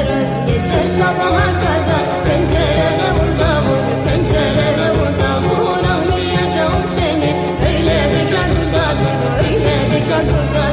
yarın sabaha kadar. Pencerene burada vur Pencerene burada vur Almayacağım seni. Öyle bekar burada Öyle bekar burada